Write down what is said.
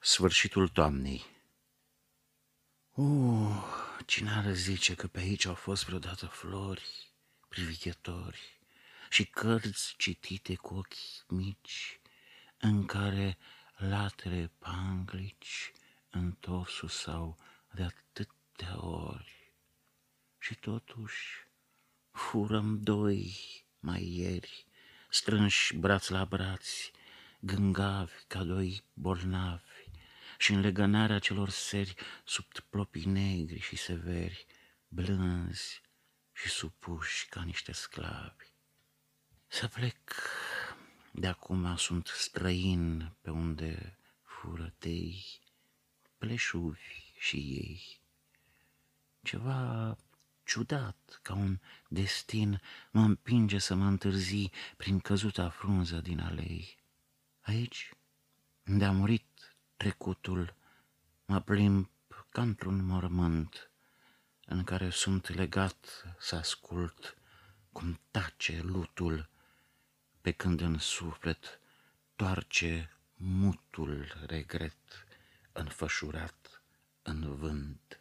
Sfârșitul toamnei Uh, cine ar zice că pe aici au fost vreodată flori, privighetori și cărți citite cu ochi mici, în care latere panglici întorsul sau de atâtea ori. Și totuși furăm doi mai ieri, strânși braț la braț, gângavi ca doi bolnavi, și în legănarea celor seri sub plopii negri și severi, blânzi și supuși ca niște sclavi. Să plec, de acum sunt străin pe unde fură tei, pleșuvi și ei. Ceva ciudat, ca un destin, mă împinge să mă întârzi prin căzuta frunză din alei. Aici, unde a murit trecutul, mă plimb ca într-un mormânt în care sunt legat să ascult cum tace lutul, pe când în suflet toarce mutul regret înfășurat în vânt.